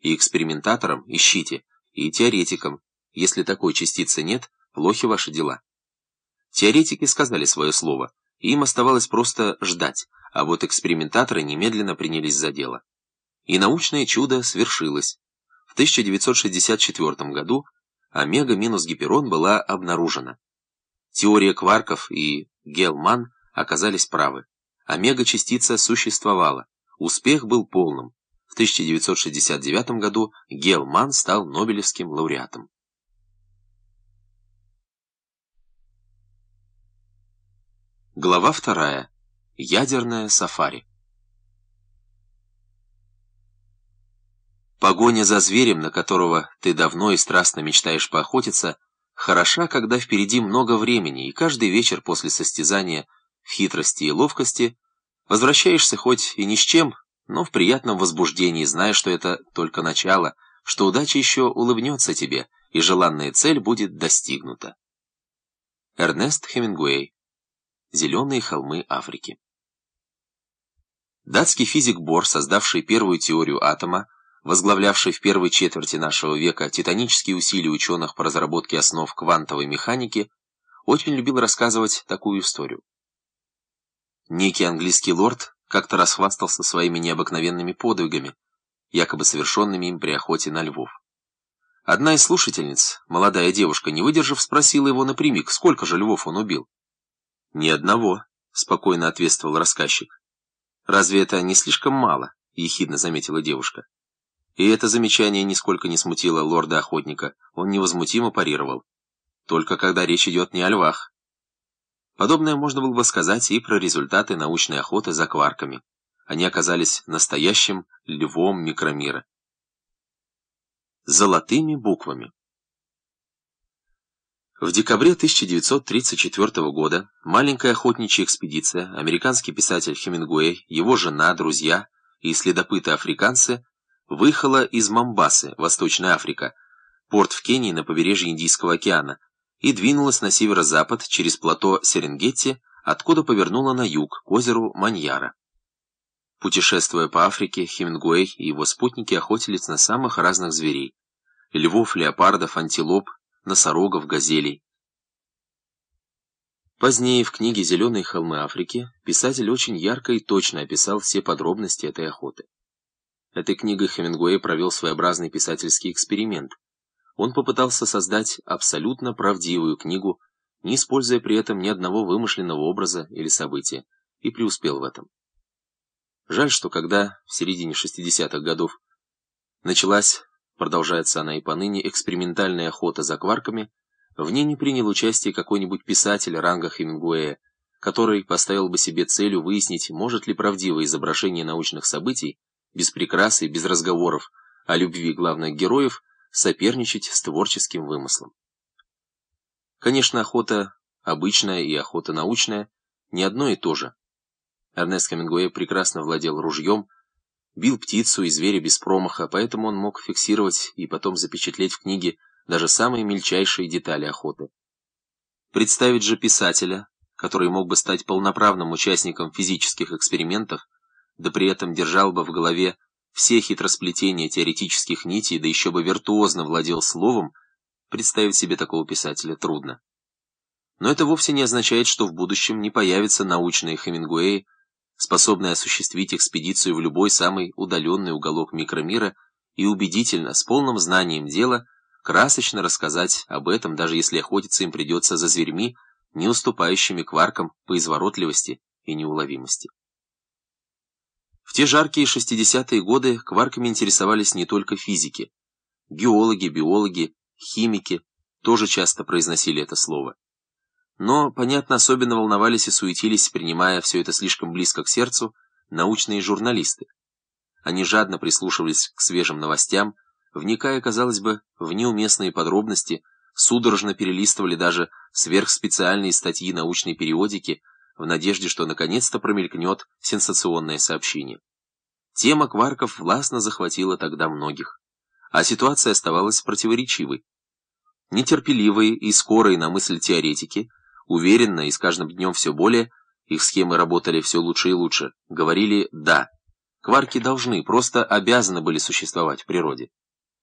и экспериментаторам ищите, и теоретикам. Если такой частицы нет, плохи ваши дела. Теоретики сказали свое слово, им оставалось просто ждать, а вот экспериментаторы немедленно принялись за дело. И научное чудо свершилось. В 1964 году омега минус гиперон была обнаружена. Теория кварков и Гелман оказались правы. Омега-частица существовала. Успех был полным. В 1969 году Гелман стал Нобелевским лауреатом. Глава вторая. Ядерное сафари. Погоня за зверем, на которого ты давно и страстно мечтаешь поохотиться, хороша, когда впереди много времени, и каждый вечер после состязания в хитрости и ловкости возвращаешься хоть и ни с чем, но в приятном возбуждении, зная, что это только начало, что удача еще улыбнется тебе, и желанная цель будет достигнута. Эрнест Хемингуэй Зеленые холмы Африки. Датский физик Бор, создавший первую теорию атома, возглавлявший в первой четверти нашего века титанические усилия ученых по разработке основ квантовой механики, очень любил рассказывать такую историю. Некий английский лорд как-то расхвастался своими необыкновенными подвигами, якобы совершенными им при охоте на львов. Одна из слушательниц, молодая девушка, не выдержав, спросила его напрямик, сколько же львов он убил. «Ни одного», — спокойно ответствовал рассказчик. «Разве это не слишком мало?» — ехидно заметила девушка. И это замечание нисколько не смутило лорда-охотника. Он невозмутимо парировал. Только когда речь идет не о львах. Подобное можно было бы сказать и про результаты научной охоты за кварками. Они оказались настоящим львом микромира. Золотыми буквами. В декабре 1934 года маленькая охотничья экспедиция, американский писатель Хемингуэй, его жена, друзья и следопыты-африканцы выехала из Мамбасы, Восточная Африка, порт в Кении на побережье Индийского океана, и двинулась на северо-запад через плато Серенгетти, откуда повернула на юг, к озеру Маньяра. Путешествуя по Африке, Хемингуэй и его спутники охотились на самых разных зверей – львов, леопардов, антилоп, носорогов, газелей. Позднее в книге «Зеленые холмы Африки» писатель очень ярко и точно описал все подробности этой охоты. Этой книгой Хемингуэй провел своеобразный писательский эксперимент. Он попытался создать абсолютно правдивую книгу, не используя при этом ни одного вымышленного образа или события, и преуспел в этом. Жаль, что когда в середине 60-х годов началась продолжается она и поныне, экспериментальная охота за кварками, в ней не принял участие какой-нибудь писатель ранга Хемингуэя, который поставил бы себе целью выяснить, может ли правдивое изображение научных событий, без прикрас и без разговоров о любви главных героев, соперничать с творческим вымыслом. Конечно, охота обычная и охота научная не одно и то же. Эрнест Хемингуэй прекрасно владел ружьем, бил птицу и зверя без промаха, поэтому он мог фиксировать и потом запечатлеть в книге даже самые мельчайшие детали охоты. Представить же писателя, который мог бы стать полноправным участником физических экспериментов, да при этом держал бы в голове все хитросплетения теоретических нитей, да еще бы виртуозно владел словом, представить себе такого писателя трудно. Но это вовсе не означает, что в будущем не появятся научные Хемингуэи, способный осуществить экспедицию в любой самый удаленный уголок микромира и убедительно, с полным знанием дела, красочно рассказать об этом, даже если охотиться им придется за зверьми, не уступающими кваркам по изворотливости и неуловимости. В те жаркие 60-е годы кварками интересовались не только физики. Геологи, биологи, химики тоже часто произносили это слово. Но, понятно, особенно волновались и суетились, принимая все это слишком близко к сердцу, научные журналисты. Они жадно прислушивались к свежим новостям, вникая, казалось бы, в неуместные подробности, судорожно перелистывали даже сверхспециальные статьи научной периодики в надежде, что наконец-то промелькнет сенсационное сообщение. Тема кварков властно захватила тогда многих, а ситуация оставалась противоречивой. Нетерпеливые и скорые на мысль теоретики – уверенно и с каждым днем все более, их схемы работали все лучше и лучше, говорили «да». Кварки должны, просто обязаны были существовать в природе.